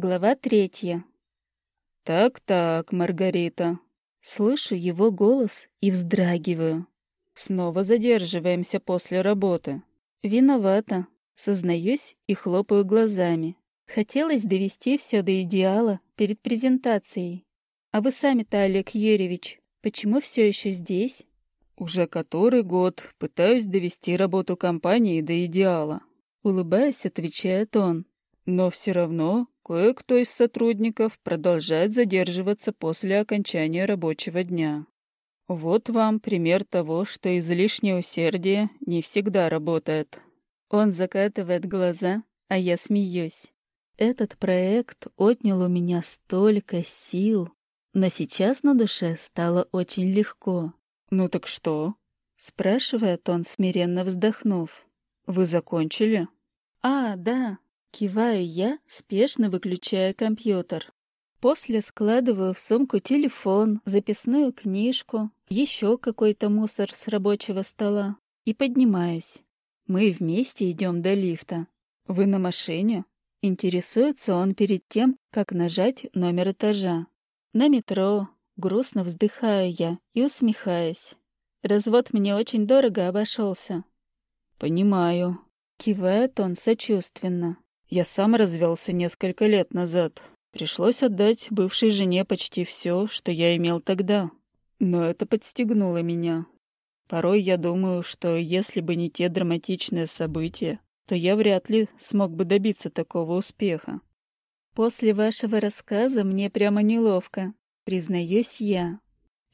Глава третья. «Так-так, Маргарита». Слышу его голос и вздрагиваю. «Снова задерживаемся после работы». Виновата. Сознаюсь и хлопаю глазами. Хотелось довести все до идеала перед презентацией. А вы сами-то, Олег Юрьевич, почему все еще здесь? Уже который год пытаюсь довести работу компании до идеала. Улыбаясь, отвечает он. Но все равно кое-кто из сотрудников продолжает задерживаться после окончания рабочего дня. Вот вам пример того, что излишнее усердие не всегда работает. Он закатывает глаза, а я смеюсь. Этот проект отнял у меня столько сил, но сейчас на душе стало очень легко. «Ну так что?» — спрашивает он, смиренно вздохнув. «Вы закончили?» «А, да», Киваю я, спешно выключая компьютер. После складываю в сумку телефон, записную книжку, еще какой-то мусор с рабочего стола и поднимаюсь. Мы вместе идем до лифта. «Вы на машине?» Интересуется он перед тем, как нажать номер этажа. На метро. Грустно вздыхаю я и усмехаюсь. Развод мне очень дорого обошелся. «Понимаю», — кивает он сочувственно. Я сам развелся несколько лет назад. Пришлось отдать бывшей жене почти все, что я имел тогда. Но это подстегнуло меня. Порой я думаю, что если бы не те драматичные события, то я вряд ли смог бы добиться такого успеха. После вашего рассказа мне прямо неловко, признаюсь я.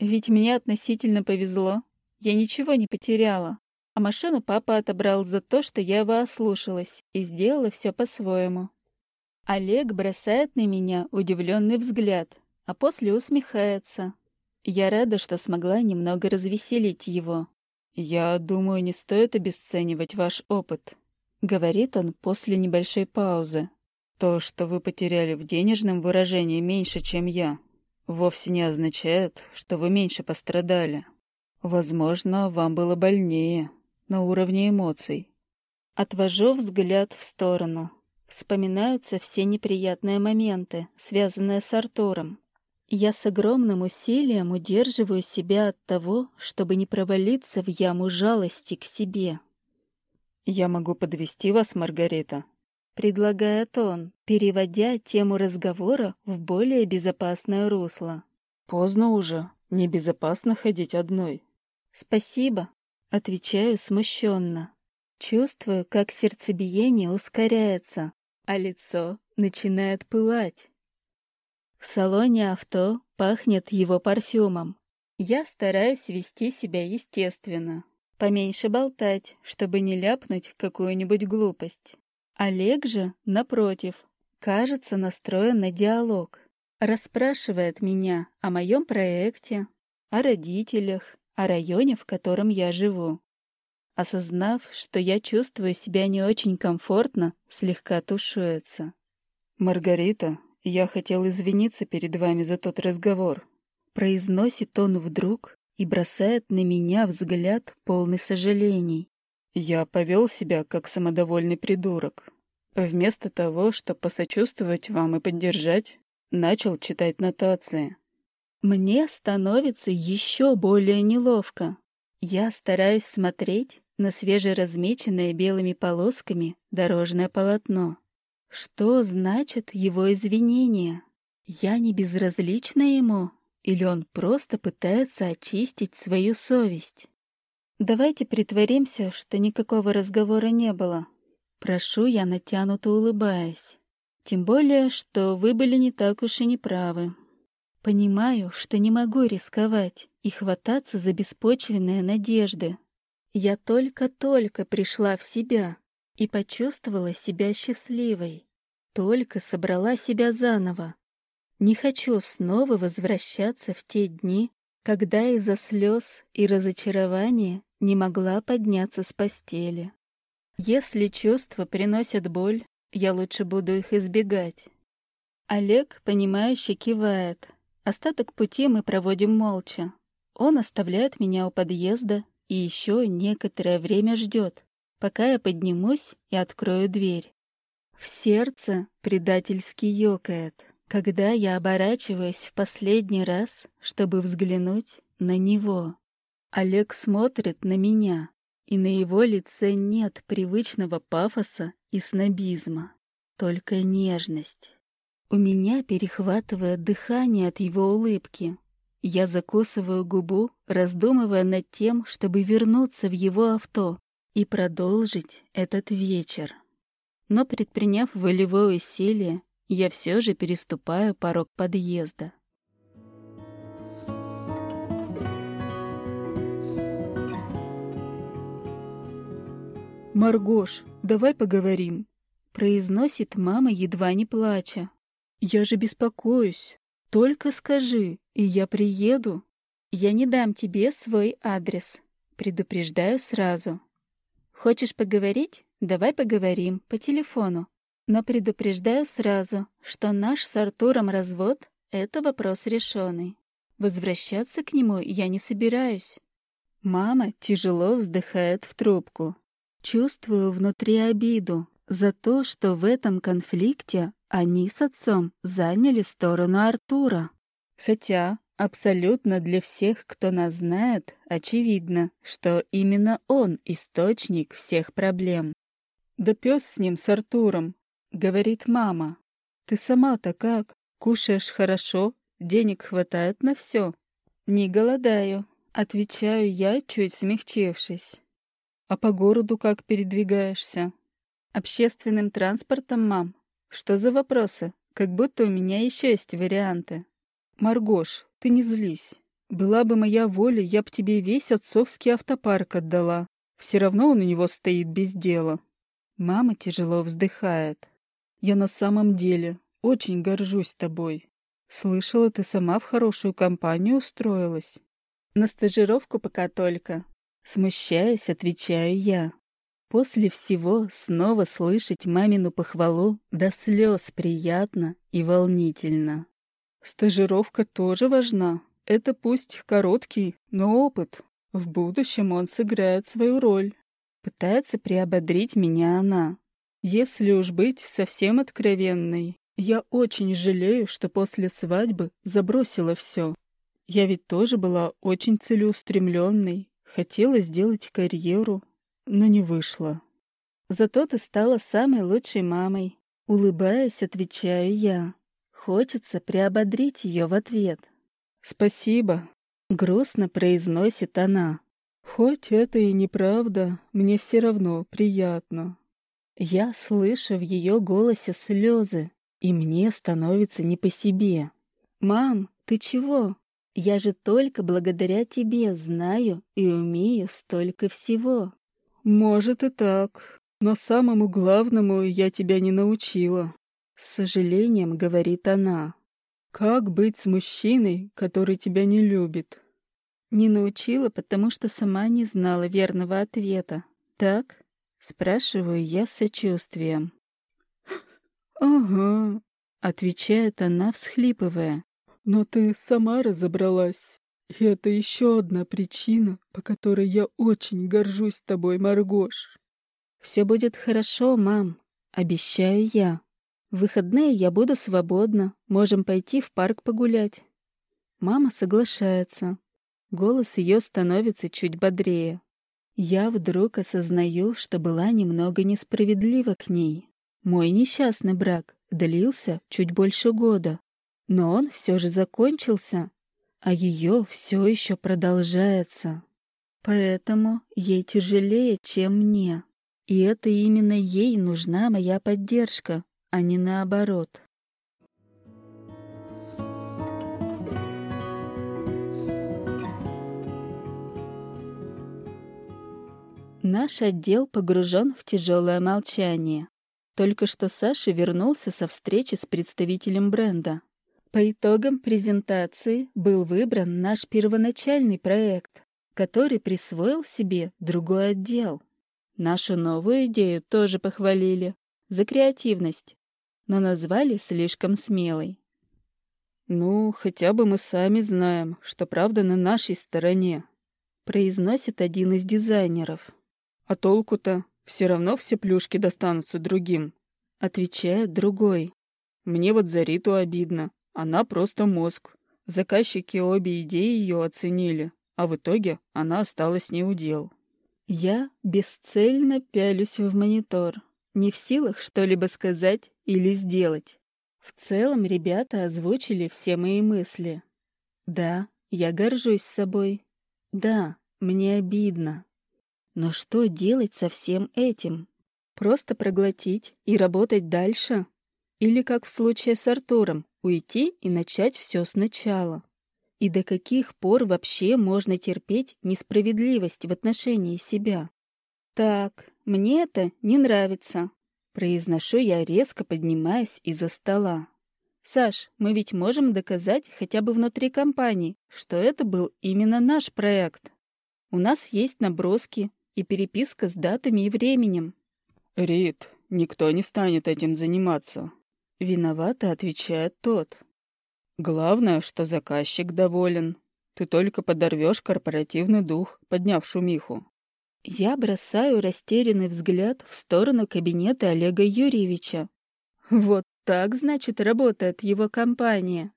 Ведь мне относительно повезло. Я ничего не потеряла. А машину папа отобрал за то, что я его ослушалась и сделала все по-своему. Олег бросает на меня удивленный взгляд, а после усмехается. Я рада, что смогла немного развеселить его. «Я думаю, не стоит обесценивать ваш опыт», — говорит он после небольшой паузы. «То, что вы потеряли в денежном выражении меньше, чем я, вовсе не означает, что вы меньше пострадали. Возможно, вам было больнее, на уровне эмоций. Отвожу взгляд в сторону. Вспоминаются все неприятные моменты, связанные с Артуром. Я с огромным усилием удерживаю себя от того, чтобы не провалиться в яму жалости к себе. «Я могу подвести вас, Маргарита», — предлагает он, переводя тему разговора в более безопасное русло. «Поздно уже. Небезопасно ходить одной». «Спасибо», Отвечаю смущенно. Чувствую, как сердцебиение ускоряется, а лицо начинает пылать. В салоне авто пахнет его парфюмом. Я стараюсь вести себя естественно, поменьше болтать, чтобы не ляпнуть какую-нибудь глупость. Олег же, напротив, кажется настроен на диалог. Расспрашивает меня о моем проекте, о родителях, о районе, в котором я живу. Осознав, что я чувствую себя не очень комфортно, слегка тушуется. «Маргарита, я хотел извиниться перед вами за тот разговор», произносит он вдруг и бросает на меня взгляд полный сожалений. «Я повел себя как самодовольный придурок. Вместо того, чтобы посочувствовать вам и поддержать, начал читать нотации. Мне становится еще более неловко. Я стараюсь смотреть на свежеразмеченное белыми полосками дорожное полотно. Что значит его извинения? Я не безразлична ему? Или он просто пытается очистить свою совесть? Давайте притворимся, что никакого разговора не было. Прошу я, натянуто улыбаясь. Тем более, что вы были не так уж и неправы. Понимаю, что не могу рисковать и хвататься за беспочвенные надежды. Я только-только пришла в себя и почувствовала себя счастливой. Только собрала себя заново. Не хочу снова возвращаться в те дни, когда из-за слез и разочарования не могла подняться с постели. Если чувства приносят боль, я лучше буду их избегать. Олег, понимающе кивает, Остаток пути мы проводим молча. Он оставляет меня у подъезда и еще некоторое время ждет, пока я поднимусь и открою дверь. В сердце предательски ёкает, когда я оборачиваюсь в последний раз, чтобы взглянуть на него. Олег смотрит на меня, и на его лице нет привычного пафоса и снобизма, только нежность. У меня перехватывает дыхание от его улыбки. Я закусываю губу, раздумывая над тем, чтобы вернуться в его авто и продолжить этот вечер. Но, предприняв волевое усилие, я все же переступаю порог подъезда. «Маргош, давай поговорим», — произносит мама, едва не плача. «Я же беспокоюсь. Только скажи, и я приеду». «Я не дам тебе свой адрес», — предупреждаю сразу. «Хочешь поговорить? Давай поговорим по телефону. Но предупреждаю сразу, что наш с Артуром развод — это вопрос решенный. Возвращаться к нему я не собираюсь». Мама тяжело вздыхает в трубку. Чувствую внутри обиду за то, что в этом конфликте они с отцом заняли сторону Артура. Хотя абсолютно для всех, кто нас знает, очевидно, что именно он источник всех проблем. «Да пес с ним, с Артуром», — говорит мама. «Ты сама-то как? Кушаешь хорошо? Денег хватает на все?» «Не голодаю», — отвечаю я, чуть смягчившись. «А по городу как передвигаешься?» «Общественным транспортом, мам. Что за вопросы? Как будто у меня еще есть варианты. Маргош, ты не злись. Была бы моя воля, я б тебе весь отцовский автопарк отдала. Все равно он у него стоит без дела. Мама тяжело вздыхает. Я на самом деле очень горжусь тобой. Слышала, ты сама в хорошую компанию устроилась. На стажировку пока только. Смущаясь, отвечаю я. После всего снова слышать мамину похвалу до слез приятно и волнительно. Стажировка тоже важна. Это пусть короткий, но опыт. В будущем он сыграет свою роль. Пытается приободрить меня она. Если уж быть совсем откровенной, я очень жалею, что после свадьбы забросила все. Я ведь тоже была очень целеустремленной, хотела сделать карьеру, но не вышло. Зато ты стала самой лучшей мамой. Улыбаясь, отвечаю я. Хочется приободрить ее в ответ. «Спасибо», — грустно произносит она. «Хоть это и неправда, мне все равно приятно». Я слышу в ее голосе слезы, и мне становится не по себе. «Мам, ты чего? Я же только благодаря тебе знаю и умею столько всего». «Может и так, но самому главному я тебя не научила», — с сожалением говорит она. «Как быть с мужчиной, который тебя не любит?» Не научила, потому что сама не знала верного ответа. «Так?» — спрашиваю я с сочувствием. «Ага», — отвечает она, всхлипывая. «Но ты сама разобралась. И это еще одна причина, по которой я очень горжусь тобой, Маргош. Все будет хорошо, мам, обещаю я. В выходные я буду свободна, можем пойти в парк погулять. Мама соглашается. Голос ее становится чуть бодрее. Я вдруг осознаю, что была немного несправедлива к ней. Мой несчастный брак длился чуть больше года, но он все же закончился, а ее все еще продолжается. Поэтому ей тяжелее, чем мне. И это именно ей нужна моя поддержка, а не наоборот. Наш отдел погружен в тяжелое молчание. Только что Саша вернулся со встречи с представителем бренда. По итогам презентации был выбран наш первоначальный проект, который присвоил себе другой отдел. Нашу новую идею тоже похвалили за креативность, но назвали слишком смелой. «Ну, хотя бы мы сами знаем, что правда на нашей стороне», произносит один из дизайнеров. «А толку-то? Все равно все плюшки достанутся другим. отвечает другой. Мне вот за Риту обидно. Она просто мозг. Заказчики обе идеи ее оценили, а в итоге она осталась неудел. Я бесцельно пялюсь в монитор, не в силах что-либо сказать или сделать. В целом ребята озвучили все мои мысли. Да, я горжусь собой. Да, мне обидно. Но что делать со всем этим? Просто проглотить и работать дальше? Или, как в случае с Артуром, уйти и начать все сначала? И до каких пор вообще можно терпеть несправедливость в отношении себя? Так, мне это не нравится. Произношу я, резко поднимаясь из-за стола. «Саш, мы ведь можем доказать хотя бы внутри компании, что это был именно наш проект. У нас есть наброски и переписка с датами и временем». «Рит, никто не станет этим заниматься», — виновато отвечает тот. «Главное, что заказчик доволен. Ты только подорвешь корпоративный дух, подняв шумиху». Я бросаю растерянный взгляд в сторону кабинета Олега Юрьевича. Вот так, значит, работает его компания.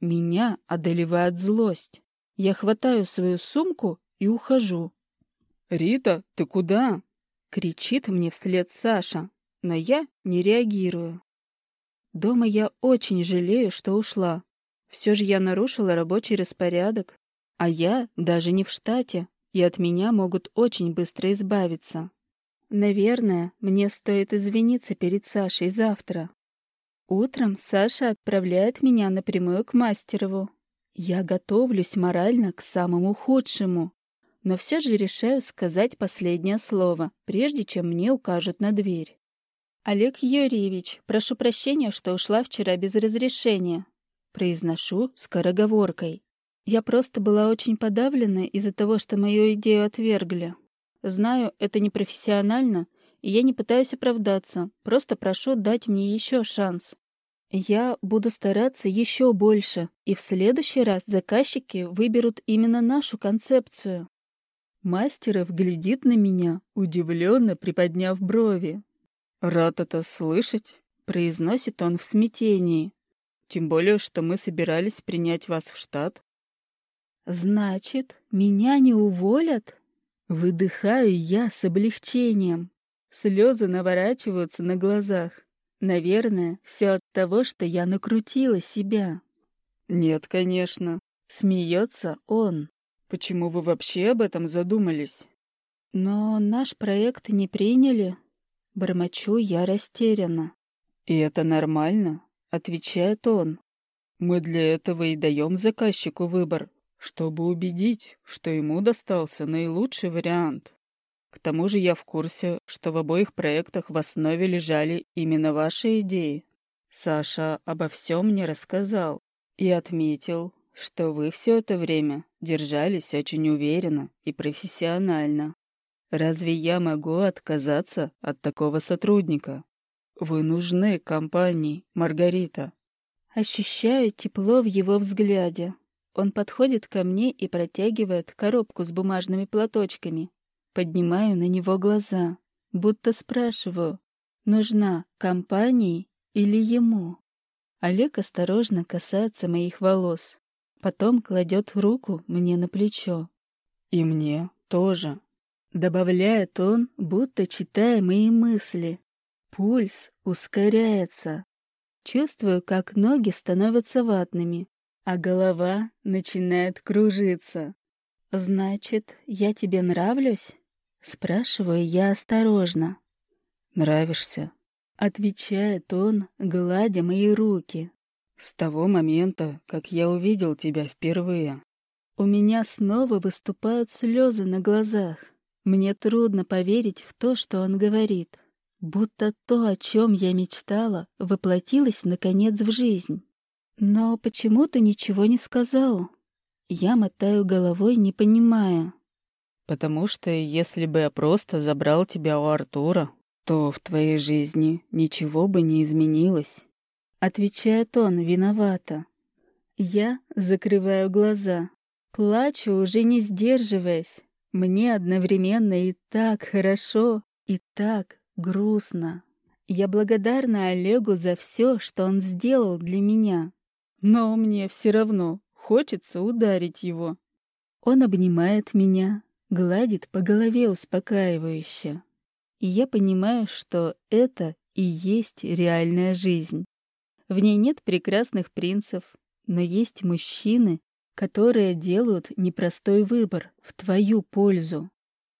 Меня одолевает злость. Я хватаю свою сумку и ухожу. «Рита, ты куда?» — кричит мне вслед Саша, но я не реагирую. Дома я очень жалею, что ушла. Все же я нарушила рабочий распорядок, а я даже не в штате и от меня могут очень быстро избавиться. Наверное, мне стоит извиниться перед Сашей завтра. Утром Саша отправляет меня напрямую к Мастерову. Я готовлюсь морально к самому худшему, но все же решаю сказать последнее слово, прежде чем мне укажут на дверь. «Олег Юрьевич, прошу прощения, что ушла вчера без разрешения», произношу скороговоркой. Я просто была очень подавлена из-за того, что мою идею отвергли. Знаю, это непрофессионально, и я не пытаюсь оправдаться, просто прошу дать мне еще шанс. Я буду стараться еще больше, и в следующий раз заказчики выберут именно нашу концепцию. Мастеров глядит на меня, удивленно приподняв брови. «Рад это слышать», — произносит он в смятении. «Тем более, что мы собирались принять вас в штат. Значит, меня не уволят? Выдыхаю я с облегчением. Слезы наворачиваются на глазах. Наверное, все от того, что я накрутила себя. Нет, конечно. Смеется он. Почему вы вообще об этом задумались? Но наш проект не приняли. Бормочу я растерянно. И это нормально, отвечает он. Мы для этого и даем заказчику выбор, чтобы убедить, что ему достался наилучший вариант. К тому же я в курсе, что в обоих проектах в основе лежали именно ваши идеи. Саша обо всем мне рассказал и отметил, что вы все это время держались очень уверенно и профессионально. Разве я могу отказаться от такого сотрудника? Вы нужны компании, Маргарита. Ощущаю тепло в его взгляде. Он подходит ко мне и протягивает коробку с бумажными платочками. Поднимаю на него глаза, будто спрашиваю, нужна компании или ему. Олег осторожно касается моих волос, потом кладет руку мне на плечо. «И мне тоже», — добавляет он, будто читая мои мысли. Пульс ускоряется. Чувствую, как ноги становятся ватными, а голова начинает кружиться. «Значит, я тебе нравлюсь?» Спрашиваю я осторожно. «Нравишься?» — отвечает он, гладя мои руки. «С того момента, как я увидел тебя впервые». У меня снова выступают слезы на глазах. Мне трудно поверить в то, что он говорит. Будто то, о чем я мечтала, воплотилось, наконец, в жизнь. Но почему ты ничего не сказал? Я мотаю головой, не понимая. Потому что если бы я просто забрал тебя у Артура, то в твоей жизни ничего бы не изменилось. Отвечает он виновато. Я закрываю глаза. Плачу, уже не сдерживаясь. Мне одновременно и так хорошо, и так грустно. Я благодарна Олегу за все, что он сделал для меня. Но мне все равно хочется ударить его. Он обнимает меня, гладит по голове успокаивающе. И я понимаю, что это и есть реальная жизнь. В ней нет прекрасных принцев, но есть мужчины, которые делают непростой выбор в твою пользу.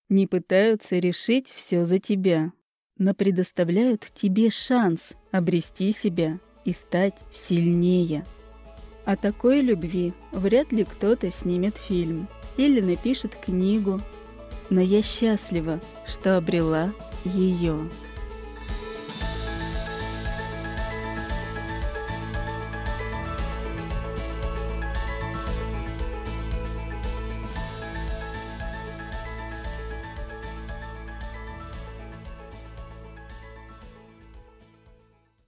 Не пытаются решить все за тебя, но предоставляют тебе шанс обрести себя и стать сильнее. О такой любви вряд ли кто-то снимет фильм или напишет книгу, но я счастлива, что обрела ее.